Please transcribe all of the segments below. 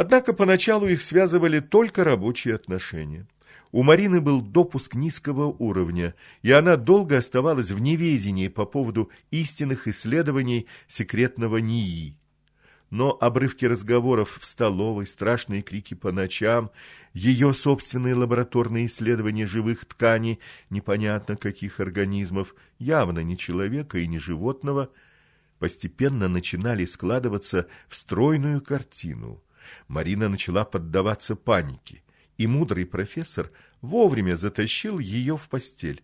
Однако поначалу их связывали только рабочие отношения. У Марины был допуск низкого уровня, и она долго оставалась в неведении по поводу истинных исследований секретного НИИ но обрывки разговоров в столовой, страшные крики по ночам, ее собственные лабораторные исследования живых тканей, непонятно каких организмов, явно не человека и не животного, постепенно начинали складываться в стройную картину. Марина начала поддаваться панике, и мудрый профессор вовремя затащил ее в постель.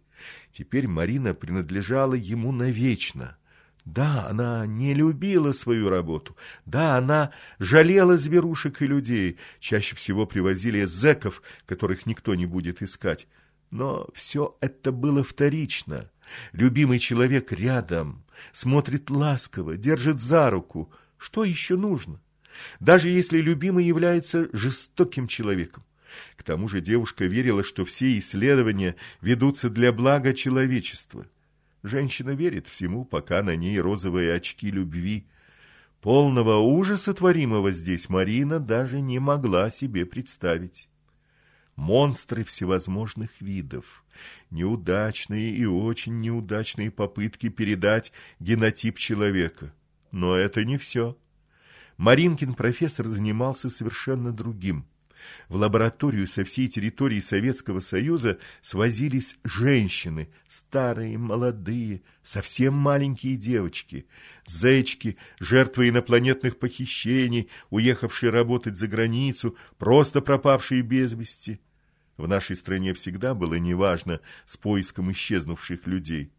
Теперь Марина принадлежала ему навечно – да, она не любила свою работу. Да, она жалела зверушек и людей. Чаще всего привозили зэков, которых никто не будет искать. Но все это было вторично. Любимый человек рядом, смотрит ласково, держит за руку. Что еще нужно? Даже если любимый является жестоким человеком. К тому же девушка верила, что все исследования ведутся для блага человечества. Женщина верит всему, пока на ней розовые очки любви. Полного ужаса, творимого здесь, Марина даже не могла себе представить. Монстры всевозможных видов, неудачные и очень неудачные попытки передать генотип человека. Но это не все. Маринкин профессор занимался совершенно другим – в лабораторию со всей территории Советского Союза свозились женщины, старые, молодые, совсем маленькие девочки, зайчки, жертвы инопланетных похищений, уехавшие работать за границу, просто пропавшие без вести. В нашей стране всегда было неважно с поиском исчезнувших людей.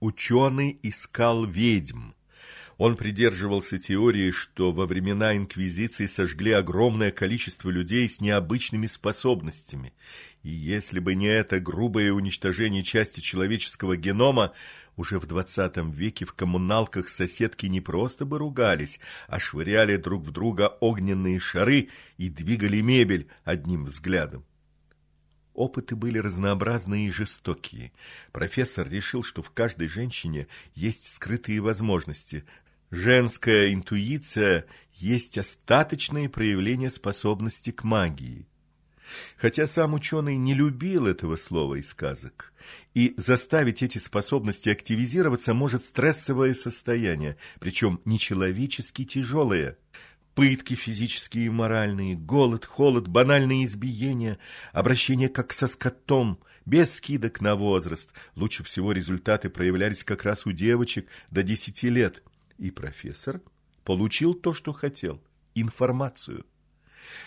Ученый искал ведьм. Он придерживался теории, что во времена Инквизиции сожгли огромное количество людей с необычными способностями. И если бы не это грубое уничтожение части человеческого генома, уже в двадцатом веке в коммуналках соседки не просто бы ругались, а швыряли друг в друга огненные шары и двигали мебель одним взглядом. Опыты были разнообразные и жестокие. Профессор решил, что в каждой женщине есть скрытые возможности, Женская интуиция есть остаточное проявление способности к магии. Хотя сам ученый не любил этого слова из сказок, и заставить эти способности активизироваться может стрессовое состояние, причем нечеловечески тяжелое. Пытки физические и моральные, голод, холод, банальные избиения, обращение как со скотом, без скидок на возраст. Лучше всего результаты проявлялись как раз у девочек до 10 лет – и профессор получил то, что хотел – информацию.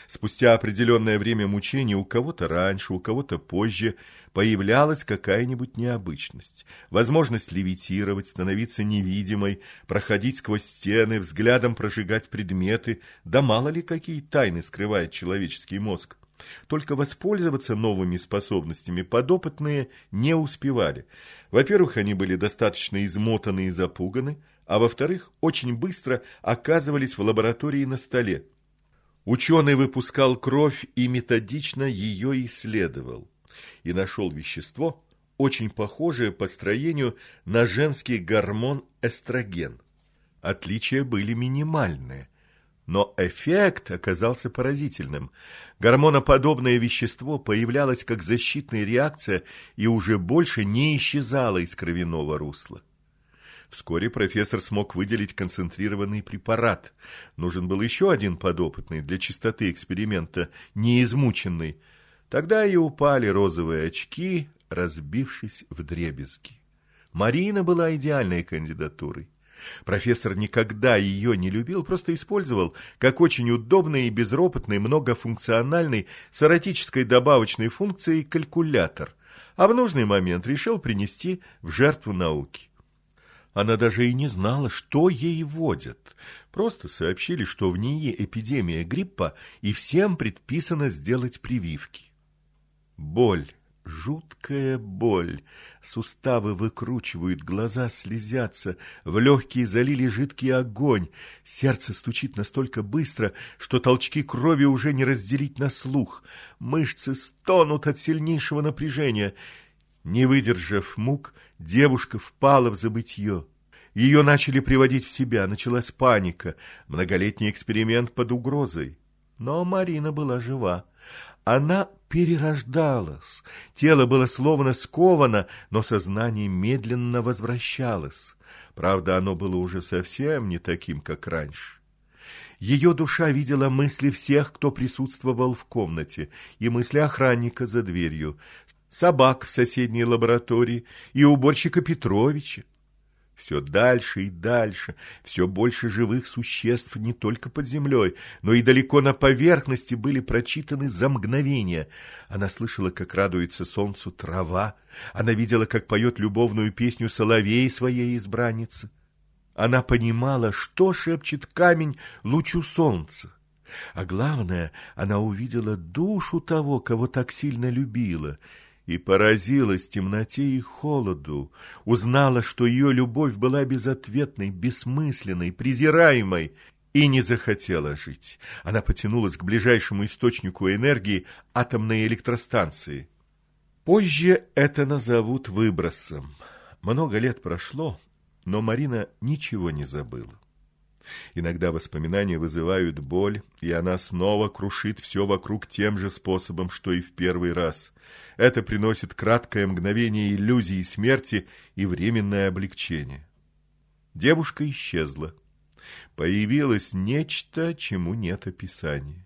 Спустя определенное время мучений у кого-то раньше, у кого-то позже появлялась какая-нибудь необычность. Возможность левитировать, становиться невидимой, проходить сквозь стены, взглядом прожигать предметы. Да мало ли какие тайны скрывает человеческий мозг. Только воспользоваться новыми способностями подопытные не успевали. Во-первых, они были достаточно измотаны и запуганы, а во-вторых, очень быстро оказывались в лаборатории на столе. Ученый выпускал кровь и методично ее исследовал. И нашел вещество, очень похожее по строению на женский гормон эстроген. Отличия были минимальные, но эффект оказался поразительным. Гормоноподобное вещество появлялось как защитная реакция и уже больше не исчезало из кровяного русла. Вскоре профессор смог выделить концентрированный препарат. Нужен был еще один подопытный для чистоты эксперимента, неизмученный. Тогда и упали розовые очки, разбившись в дребезги. Марина была идеальной кандидатурой. Профессор никогда ее не любил, просто использовал как очень удобный и безропотный многофункциональный с эротической добавочной функцией калькулятор, а в нужный момент решил принести в жертву науки. Она даже и не знала, что ей вводят. Просто сообщили, что в ней эпидемия гриппа, и всем предписано сделать прививки. Боль, жуткая боль. Суставы выкручивают, глаза слезятся, в легкие залили жидкий огонь. Сердце стучит настолько быстро, что толчки крови уже не разделить на слух. Мышцы стонут от сильнейшего напряжения — не выдержав мук, девушка впала в забытье. Ее начали приводить в себя, началась паника, многолетний эксперимент под угрозой. Но Марина была жива. Она перерождалась. Тело было словно сковано, но сознание медленно возвращалось. Правда, оно было уже совсем не таким, как раньше. Ее душа видела мысли всех, кто присутствовал в комнате, и мысли охранника за дверью, собак в соседней лаборатории и уборщика Петровича. Все дальше и дальше, все больше живых существ не только под землей, но и далеко на поверхности были прочитаны за мгновение. Она слышала, как радуется солнцу трава, она видела, как поет любовную песню соловей своей избранницы. Она понимала, что шепчет камень лучу солнца. А главное, она увидела душу того, кого так сильно любила — и поразилась темноте и холоду, узнала, что ее любовь была безответной, бессмысленной, презираемой, и не захотела жить. Она потянулась к ближайшему источнику энергии атомной электростанции. Позже это назовут выбросом. Много лет прошло, но Марина ничего не забыла. Иногда воспоминания вызывают боль, и она снова крушит все вокруг тем же способом, что и в первый раз. Это приносит краткое мгновение иллюзии смерти и временное облегчение. Девушка исчезла. Появилось нечто, чему нет описания.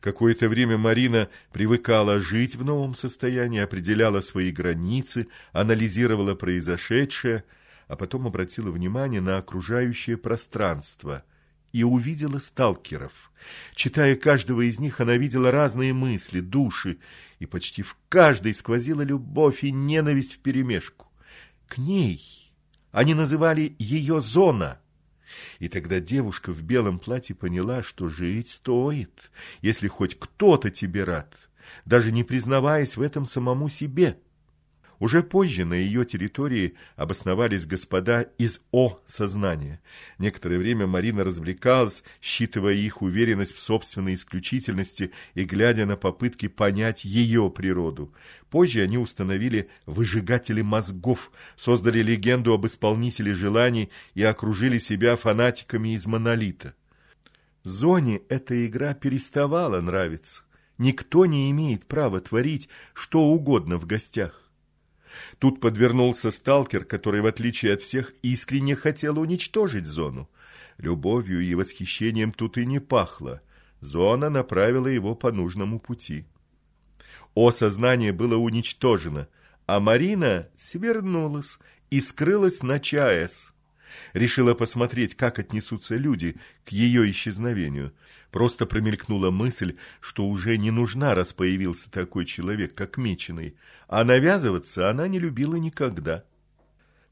Какое-то время Марина привыкала жить в новом состоянии, определяла свои границы, анализировала произошедшее – а потом обратила внимание на окружающее пространство и увидела сталкеров. Читая каждого из них, она видела разные мысли, души, и почти в каждой сквозила любовь и ненависть вперемешку. К ней они называли ее «зона». И тогда девушка в белом платье поняла, что жить стоит, если хоть кто-то тебе рад, даже не признаваясь в этом самому себе. Уже позже на ее территории обосновались господа из О-сознания. Некоторое время Марина развлекалась, считывая их уверенность в собственной исключительности и глядя на попытки понять ее природу. Позже они установили выжигатели мозгов, создали легенду об исполнителе желаний и окружили себя фанатиками из монолита. Зоне эта игра переставала нравиться. Никто не имеет права творить что угодно в гостях. Тут подвернулся сталкер, который, в отличие от всех, искренне хотел уничтожить зону. Любовью и восхищением тут и не пахло. Зона направила его по нужному пути. Осознание было уничтожено, а Марина свернулась и скрылась на ЧАЭС. Решила посмотреть, как отнесутся люди к ее исчезновению. Просто промелькнула мысль, что уже не нужна, раз появился такой человек, как Меченый, а навязываться она не любила никогда.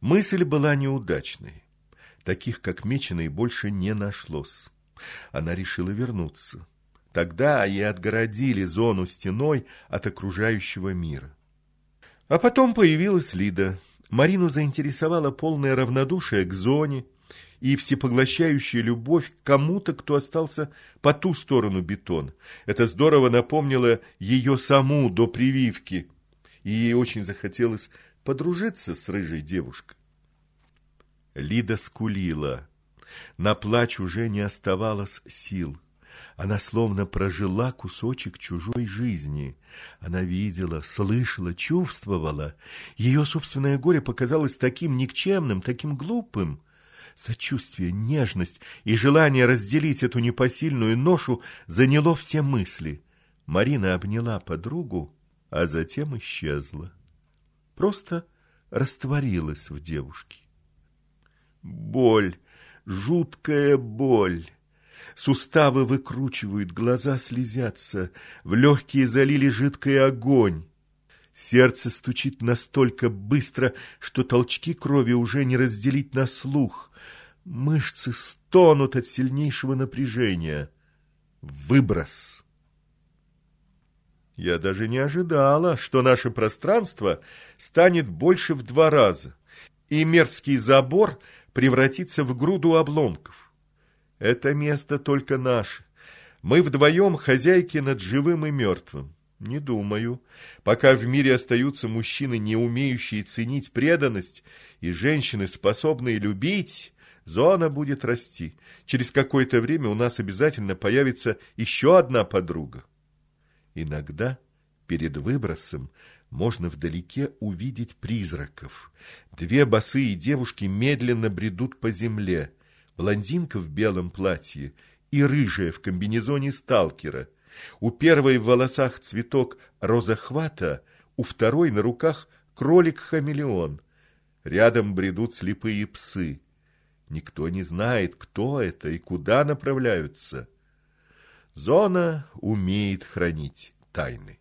Мысль была неудачной. Таких, как Меченый, больше не нашлось. Она решила вернуться. Тогда и отгородили зону стеной от окружающего мира. А потом появилась Лида. Марину заинтересовало полное равнодушие к зоне, и всепоглощающая любовь к кому-то, кто остался по ту сторону бетона. Это здорово напомнило ее саму до прививки, и ей очень захотелось подружиться с рыжей девушкой. Лида скулила. На плач уже не оставалось сил. Она словно прожила кусочек чужой жизни. Она видела, слышала, чувствовала. Ее собственное горе показалось таким никчемным, таким глупым. Сочувствие, нежность и желание разделить эту непосильную ношу заняло все мысли. Марина обняла подругу, а затем исчезла. Просто растворилась в девушке. Боль, жуткая боль. Суставы выкручивают, глаза слезятся, в легкие залили жидкий огонь. Сердце стучит настолько быстро, что толчки крови уже не разделить на слух. Мышцы стонут от сильнейшего напряжения. Выброс. Я даже не ожидала, что наше пространство станет больше в два раза, и мерзкий забор превратится в груду обломков. Это место только наше. Мы вдвоем хозяйки над живым и мертвым. Не думаю. Пока в мире остаются мужчины, не умеющие ценить преданность, и женщины, способные любить, зона будет расти. Через какое-то время у нас обязательно появится еще одна подруга. Иногда перед выбросом можно вдалеке увидеть призраков. Две босые девушки медленно бредут по земле. Блондинка в белом платье и рыжая в комбинезоне сталкера – у первой в волосах цветок розохвата, у второй на руках кролик-хамелеон. Рядом бредут слепые псы. Никто не знает, кто это и куда направляются. Зона умеет хранить тайны.